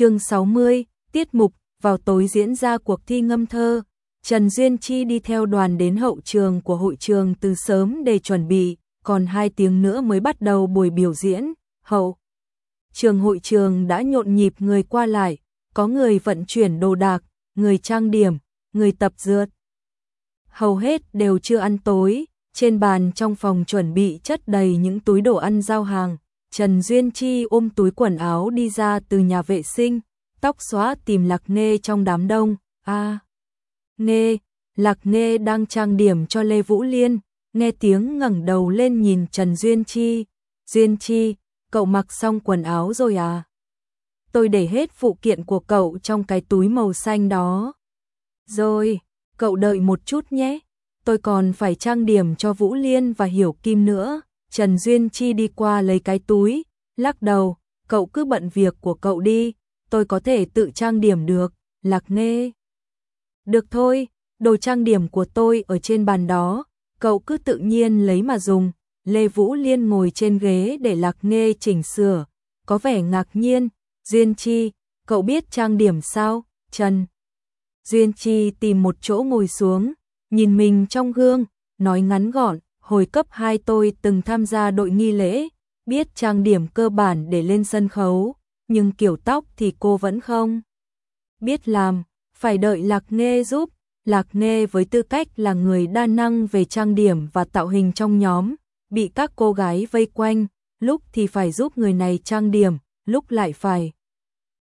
chương 60, tiết mục, vào tối diễn ra cuộc thi ngâm thơ. Trần Duyên Chi đi theo đoàn đến hậu trường của hội trường từ sớm để chuẩn bị, còn 2 tiếng nữa mới bắt đầu buổi biểu diễn. Hậu trường hội trường đã nhộn nhịp người qua lại, có người vận chuyển đồ đạc, người trang điểm, người tập dượt. Hầu hết đều chưa ăn tối, trên bàn trong phòng chuẩn bị chất đầy những túi đồ ăn giao hàng. Trần Duyên Chi ôm túi quần áo đi ra từ nhà vệ sinh, tóc xóa tìm Lạc Nê trong đám đông. A, à, Nê, Lạc Nê đang trang điểm cho Lê Vũ Liên, nghe tiếng ngẩng đầu lên nhìn Trần Duyên Chi. Duyên Chi, cậu mặc xong quần áo rồi à? Tôi để hết phụ kiện của cậu trong cái túi màu xanh đó. Rồi, cậu đợi một chút nhé. Tôi còn phải trang điểm cho Vũ Liên và Hiểu Kim nữa. Trần Duyên Chi đi qua lấy cái túi, lắc đầu, cậu cứ bận việc của cậu đi, tôi có thể tự trang điểm được, lạc nê. Được thôi, đồ trang điểm của tôi ở trên bàn đó, cậu cứ tự nhiên lấy mà dùng. Lê Vũ Liên ngồi trên ghế để lạc nê chỉnh sửa, có vẻ ngạc nhiên, Duyên Chi, cậu biết trang điểm sao, Trần. Duyên Chi tìm một chỗ ngồi xuống, nhìn mình trong gương, nói ngắn gọn, hồi cấp 2 tôi từng tham gia đội nghi lễ, biết trang điểm cơ bản để lên sân khấu, nhưng kiểu tóc thì cô vẫn không. Biết làm, phải đợi Lạc Nghê giúp, Lạc Nghê với tư cách là người đa năng về trang điểm và tạo hình trong nhóm, bị các cô gái vây quanh, lúc thì phải giúp người này trang điểm, lúc lại phải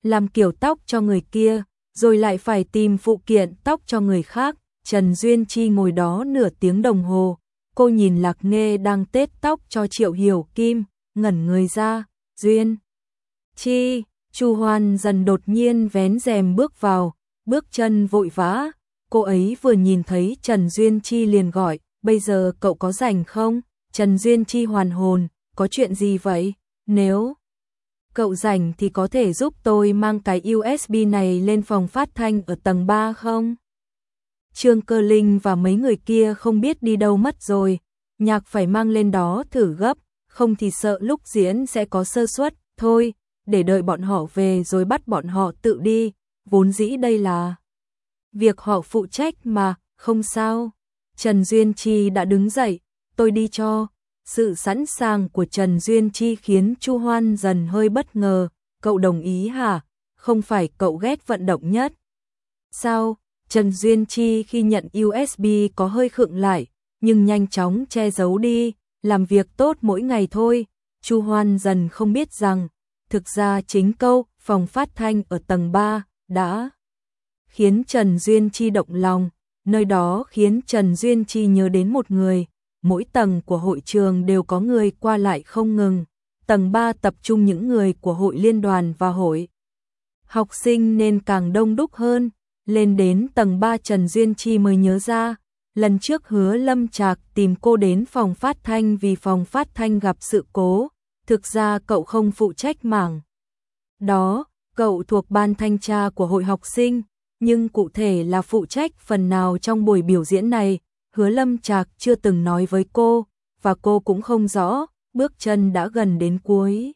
làm kiểu tóc cho người kia, rồi lại phải tìm phụ kiện tóc cho người khác. Trần Duyên Chi ngồi đó nửa tiếng đồng hồ, cô nhìn Lạc Nghê đang tết tóc cho Triệu Hiểu Kim, ngẩn người ra, Duyên. Chi, Chu Hoan dần đột nhiên vén rèm bước vào, bước chân vội vã, cô ấy vừa nhìn thấy Trần Duyên Chi liền gọi, bây giờ cậu có rảnh không? Trần Duyên Chi hoàn hồn, có chuyện gì vậy? Nếu cậu rảnh thì có thể giúp tôi mang cái USB này lên phòng phát thanh ở tầng 3 không? Trương Cơ Linh và mấy người kia không biết đi đâu mất rồi, nhạc phải mang lên đó thử gấp, không thì sợ lúc diễn sẽ có sơ suất, thôi, để đợi bọn họ về rồi bắt bọn họ tự đi, vốn dĩ đây là việc họ phụ trách mà, không sao. Trần Duyên Chi đã đứng dậy, tôi đi cho. Sự sẵn sàng của Trần Duyên Chi khiến Chu Hoan dần hơi bất ngờ, cậu đồng ý hả? Không phải cậu ghét vận động nhất. Sao? Trần Duyên Chi khi nhận USB có hơi khựng lại, nhưng nhanh chóng che giấu đi, làm việc tốt mỗi ngày thôi. Chu Hoan dần không biết rằng, thực ra chính câu phòng phát thanh ở tầng 3 đã khiến Trần Duyên Chi động lòng, nơi đó khiến Trần Duyên Chi nhớ đến một người, mỗi tầng của hội trường đều có người qua lại không ngừng. Tầng 3 tập trung những người của hội liên đoàn và hội học sinh nên càng đông đúc hơn. Lên đến tầng 3 Trần Duyên Chi mới nhớ ra, lần trước hứa Lâm Trạc tìm cô đến phòng phát thanh vì phòng phát thanh gặp sự cố, thực ra cậu không phụ trách mảng. Đó, cậu thuộc ban thanh tra của hội học sinh, nhưng cụ thể là phụ trách phần nào trong buổi biểu diễn này, hứa Lâm Trạc chưa từng nói với cô, và cô cũng không rõ, bước chân đã gần đến cuối.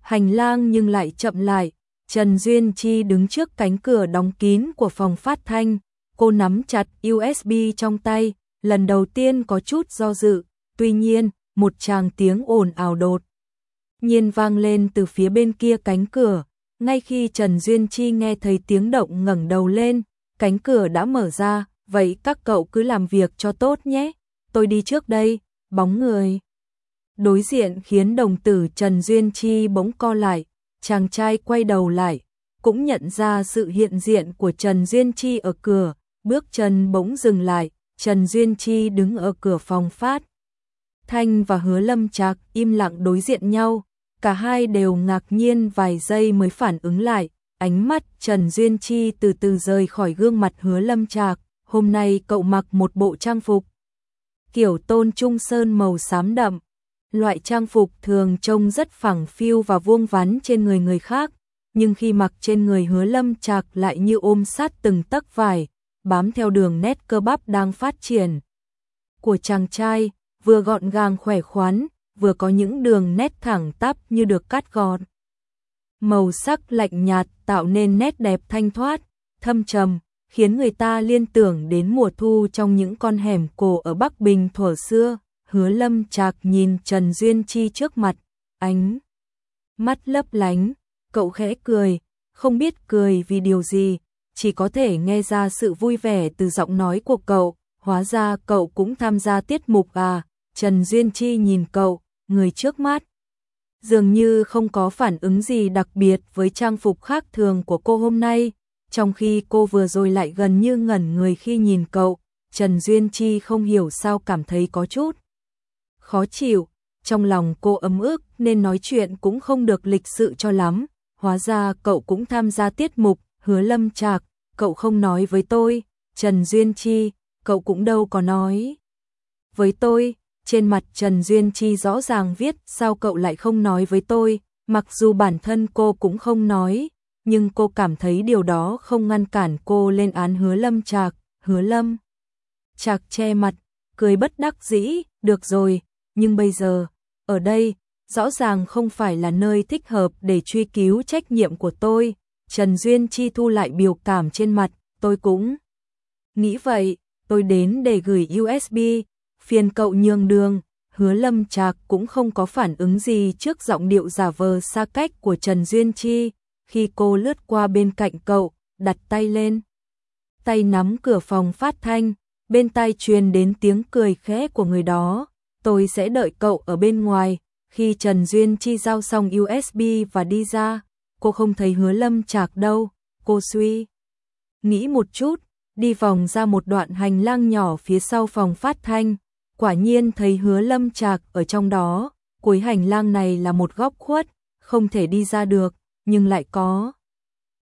Hành lang nhưng lại chậm lại, Trần Duyên Chi đứng trước cánh cửa đóng kín của phòng phát thanh, cô nắm chặt USB trong tay, lần đầu tiên có chút do dự, tuy nhiên, một tràng tiếng ồn ào đột. Nhiên vang lên từ phía bên kia cánh cửa, ngay khi Trần Duyên Chi nghe thấy tiếng động ngẩng đầu lên, cánh cửa đã mở ra, vậy các cậu cứ làm việc cho tốt nhé, tôi đi trước đây, bóng người. Đối diện khiến đồng tử Trần Duyên Chi bỗng co lại, chàng trai quay đầu lại, cũng nhận ra sự hiện diện của Trần Duyên Chi ở cửa, bước chân bỗng dừng lại, Trần Duyên Chi đứng ở cửa phòng phát. Thanh và hứa lâm trạc im lặng đối diện nhau, cả hai đều ngạc nhiên vài giây mới phản ứng lại, ánh mắt Trần Duyên Chi từ từ rời khỏi gương mặt hứa lâm trạc, hôm nay cậu mặc một bộ trang phục. Kiểu tôn trung sơn màu xám đậm, Loại trang phục thường trông rất phẳng phiu và vuông vắn trên người người khác, nhưng khi mặc trên người hứa lâm trạc lại như ôm sát từng tấc vải, bám theo đường nét cơ bắp đang phát triển. Của chàng trai, vừa gọn gàng khỏe khoắn, vừa có những đường nét thẳng tắp như được cắt gọt. màu sắc lạnh nhạt tạo nên nét đẹp thanh thoát, thâm trầm, khiến người ta liên tưởng đến mùa thu trong những con hẻm cổ ở Bắc Bình thuở xưa. Hứa Lâm Trạc nhìn Trần Duyên Chi trước mặt, ánh mắt lấp lánh, cậu khẽ cười, không biết cười vì điều gì, chỉ có thể nghe ra sự vui vẻ từ giọng nói của cậu, hóa ra cậu cũng tham gia tiết mục à, Trần Duyên Chi nhìn cậu, người trước mắt. Dường như không có phản ứng gì đặc biệt với trang phục khác thường của cô hôm nay, trong khi cô vừa rồi lại gần như ngẩn người khi nhìn cậu, Trần Duyên Chi không hiểu sao cảm thấy có chút khó chịu, trong lòng cô ấm ức nên nói chuyện cũng không được lịch sự cho lắm, hóa ra cậu cũng tham gia tiết mục, hứa lâm trạc, cậu không nói với tôi, Trần Duyên Chi, cậu cũng đâu có nói. Với tôi, trên mặt Trần Duyên Chi rõ ràng viết sao cậu lại không nói với tôi, mặc dù bản thân cô cũng không nói, nhưng cô cảm thấy điều đó không ngăn cản cô lên án hứa lâm trạc, hứa lâm. Trạc che mặt, cười bất đắc dĩ, được rồi, nhưng bây giờ, ở đây, rõ ràng không phải là nơi thích hợp để truy cứu trách nhiệm của tôi. Trần Duyên Chi thu lại biểu cảm trên mặt, tôi cũng nghĩ vậy, tôi đến để gửi USB, phiền cậu nhường đường, hứa lâm trạc cũng không có phản ứng gì trước giọng điệu giả vờ xa cách của Trần Duyên Chi, khi cô lướt qua bên cạnh cậu, đặt tay lên. Tay nắm cửa phòng phát thanh, bên tai truyền đến tiếng cười khẽ của người đó, tôi sẽ đợi cậu ở bên ngoài, khi Trần Duyên Chi giao xong USB và đi ra, cô không thấy hứa lâm chạc đâu, cô suy. Nghĩ một chút, đi vòng ra một đoạn hành lang nhỏ phía sau phòng phát thanh, quả nhiên thấy hứa lâm chạc ở trong đó, cuối hành lang này là một góc khuất, không thể đi ra được, nhưng lại có.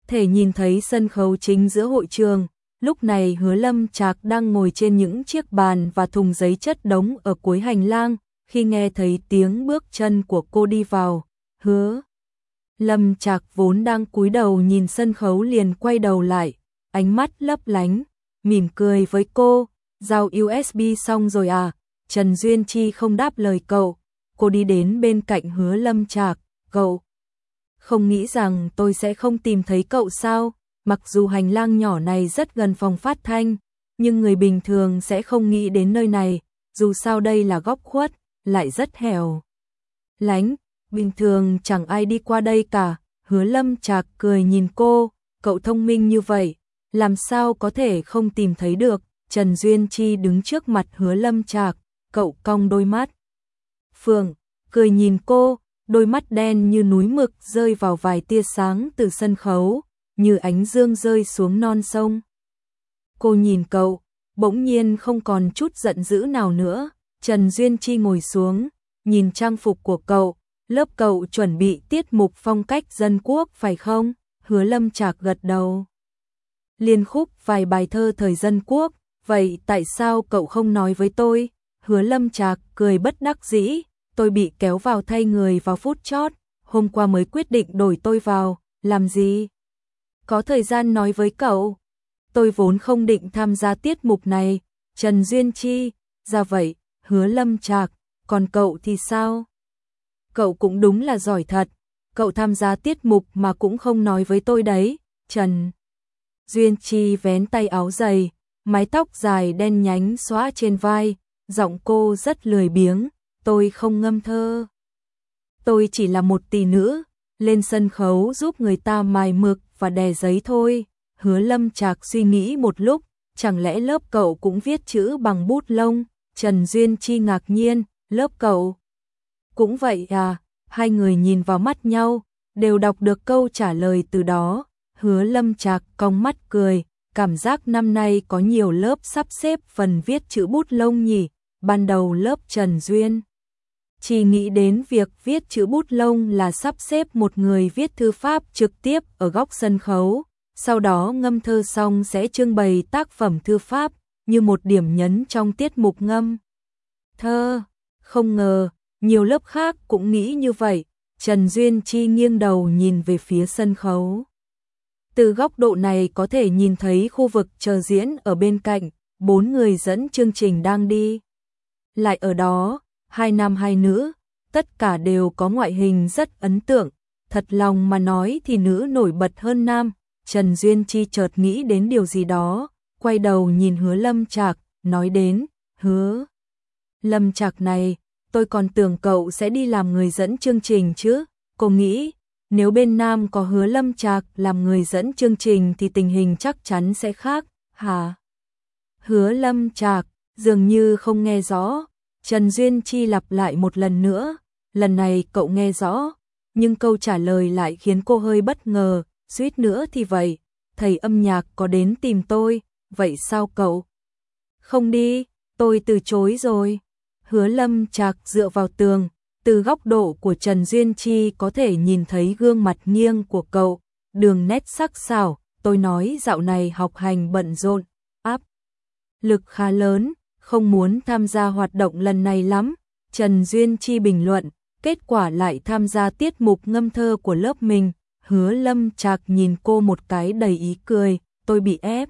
Thể nhìn thấy sân khấu chính giữa hội trường, lúc này hứa lâm chạc đang ngồi trên những chiếc bàn và thùng giấy chất đống ở cuối hành lang, khi nghe thấy tiếng bước chân của cô đi vào, hứa. Lâm Trạc vốn đang cúi đầu nhìn sân khấu liền quay đầu lại, ánh mắt lấp lánh, mỉm cười với cô, giao USB xong rồi à, Trần Duyên Chi không đáp lời cậu, cô đi đến bên cạnh hứa Lâm Trạc, cậu. Không nghĩ rằng tôi sẽ không tìm thấy cậu sao, mặc dù hành lang nhỏ này rất gần phòng phát thanh, nhưng người bình thường sẽ không nghĩ đến nơi này, dù sao đây là góc khuất, lại rất hẻo. Lánh, bình thường chẳng ai đi qua đây cả, hứa lâm chạc cười nhìn cô, cậu thông minh như vậy, làm sao có thể không tìm thấy được, Trần Duyên Chi đứng trước mặt hứa lâm chạc, cậu cong đôi mắt. Phượng, cười nhìn cô, đôi mắt đen như núi mực rơi vào vài tia sáng từ sân khấu, như ánh dương rơi xuống non sông. Cô nhìn cậu, bỗng nhiên không còn chút giận dữ nào nữa, Trần Duyên Chi ngồi xuống, nhìn trang phục của cậu, lớp cậu chuẩn bị tiết mục phong cách dân quốc phải không? Hứa Lâm Trạc gật đầu. Liên khúc vài bài thơ thời dân quốc, vậy tại sao cậu không nói với tôi? Hứa Lâm Trạc cười bất đắc dĩ, tôi bị kéo vào thay người vào phút chót, hôm qua mới quyết định đổi tôi vào, làm gì? Có thời gian nói với cậu. Tôi vốn không định tham gia tiết mục này, Trần Duyên Chi, ra vậy, hứa lâm trạc, còn cậu thì sao? Cậu cũng đúng là giỏi thật, cậu tham gia tiết mục mà cũng không nói với tôi đấy, Trần. Duyên Chi vén tay áo dày, mái tóc dài đen nhánh xóa trên vai, giọng cô rất lười biếng, tôi không ngâm thơ. Tôi chỉ là một tỷ nữ, lên sân khấu giúp người ta mài mực và đè giấy thôi. Hứa lâm trạc suy nghĩ một lúc, chẳng lẽ lớp cậu cũng viết chữ bằng bút lông? Trần Duyên Chi ngạc nhiên, lớp cậu. Cũng vậy à, hai người nhìn vào mắt nhau, đều đọc được câu trả lời từ đó. Hứa lâm trạc cong mắt cười, cảm giác năm nay có nhiều lớp sắp xếp phần viết chữ bút lông nhỉ, ban đầu lớp Trần Duyên. Chỉ nghĩ đến việc viết chữ bút lông là sắp xếp một người viết thư pháp trực tiếp ở góc sân khấu, sau đó ngâm thơ xong sẽ trưng bày tác phẩm thư pháp, như một điểm nhấn trong tiết mục ngâm. Thơ, không ngờ, nhiều lớp khác cũng nghĩ như vậy, Trần Duyên Chi nghiêng đầu nhìn về phía sân khấu. Từ góc độ này có thể nhìn thấy khu vực chờ diễn ở bên cạnh, bốn người dẫn chương trình đang đi. Lại ở đó, hai nam hai nữ, tất cả đều có ngoại hình rất ấn tượng, thật lòng mà nói thì nữ nổi bật hơn nam. Trần Duyên Chi chợt nghĩ đến điều gì đó, quay đầu nhìn hứa lâm trạc, nói đến, hứa. Lâm trạc này, tôi còn tưởng cậu sẽ đi làm người dẫn chương trình chứ, cô nghĩ, nếu bên Nam có hứa lâm trạc làm người dẫn chương trình thì tình hình chắc chắn sẽ khác, hả? Hứa lâm trạc, dường như không nghe rõ, Trần Duyên Chi lặp lại một lần nữa, lần này cậu nghe rõ, nhưng câu trả lời lại khiến cô hơi bất ngờ, suýt nữa thì vậy, thầy âm nhạc có đến tìm tôi, vậy sao cậu? Không đi, tôi từ chối rồi. Hứa lâm chạc dựa vào tường, từ góc độ của Trần Duyên Chi có thể nhìn thấy gương mặt nghiêng của cậu, đường nét sắc sảo, tôi nói dạo này học hành bận rộn, áp lực khá lớn, không muốn tham gia hoạt động lần này lắm. Trần Duyên Chi bình luận, kết quả lại tham gia tiết mục ngâm thơ của lớp mình, hứa lâm chạc nhìn cô một cái đầy ý cười, tôi bị ép.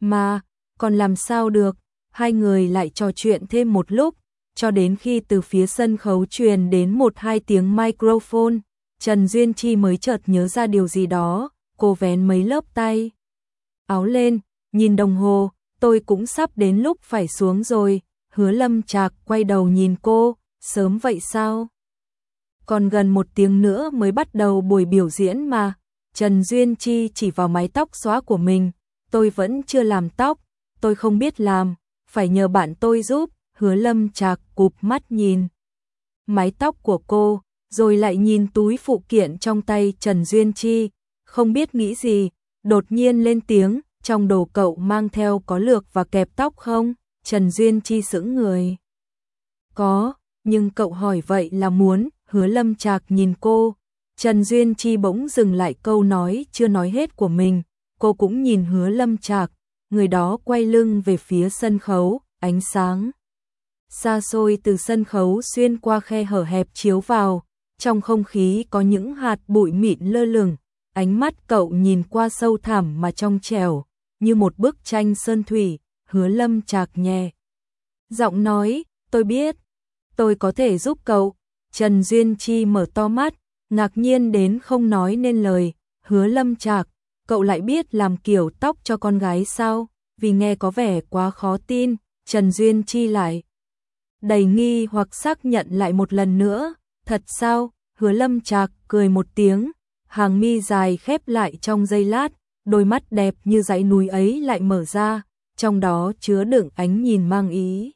Mà, còn làm sao được, hai người lại trò chuyện thêm một lúc, cho đến khi từ phía sân khấu truyền đến một hai tiếng microphone, Trần Duyên Chi mới chợt nhớ ra điều gì đó, cô vén mấy lớp tay. Áo lên, nhìn đồng hồ, tôi cũng sắp đến lúc phải xuống rồi, hứa lâm chạc quay đầu nhìn cô, sớm vậy sao? Còn gần một tiếng nữa mới bắt đầu buổi biểu diễn mà, Trần Duyên Chi chỉ vào mái tóc xóa của mình, tôi vẫn chưa làm tóc, tôi không biết làm, phải nhờ bạn tôi giúp, hứa lâm chạc cụp mắt nhìn. Mái tóc của cô, rồi lại nhìn túi phụ kiện trong tay Trần Duyên Chi, không biết nghĩ gì, đột nhiên lên tiếng, trong đồ cậu mang theo có lược và kẹp tóc không? Trần Duyên Chi sững người. Có, nhưng cậu hỏi vậy là muốn, hứa lâm chạc nhìn cô. Trần Duyên Chi bỗng dừng lại câu nói chưa nói hết của mình, cô cũng nhìn hứa lâm trạc, người đó quay lưng về phía sân khấu, ánh sáng. Xa xôi từ sân khấu xuyên qua khe hở hẹp chiếu vào, trong không khí có những hạt bụi mịn lơ lửng, ánh mắt cậu nhìn qua sâu thẳm mà trong trẻo, như một bức tranh sơn thủy, hứa lâm chạc nhẹ. Giọng nói, tôi biết, tôi có thể giúp cậu. Trần Duyên Chi mở to mắt, ngạc nhiên đến không nói nên lời, hứa lâm chạc, cậu lại biết làm kiểu tóc cho con gái sao, vì nghe có vẻ quá khó tin, Trần Duyên Chi lại. Đầy nghi hoặc xác nhận lại một lần nữa, thật sao, hứa lâm chạc cười một tiếng, hàng mi dài khép lại trong giây lát, đôi mắt đẹp như dãy núi ấy lại mở ra, trong đó chứa đựng ánh nhìn mang ý.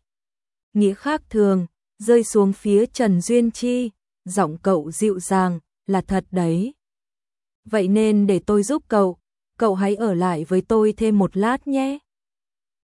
Nghĩa khác thường, rơi xuống phía Trần Duyên Chi, giọng cậu dịu dàng, là thật đấy. Vậy nên để tôi giúp cậu, cậu hãy ở lại với tôi thêm một lát nhé.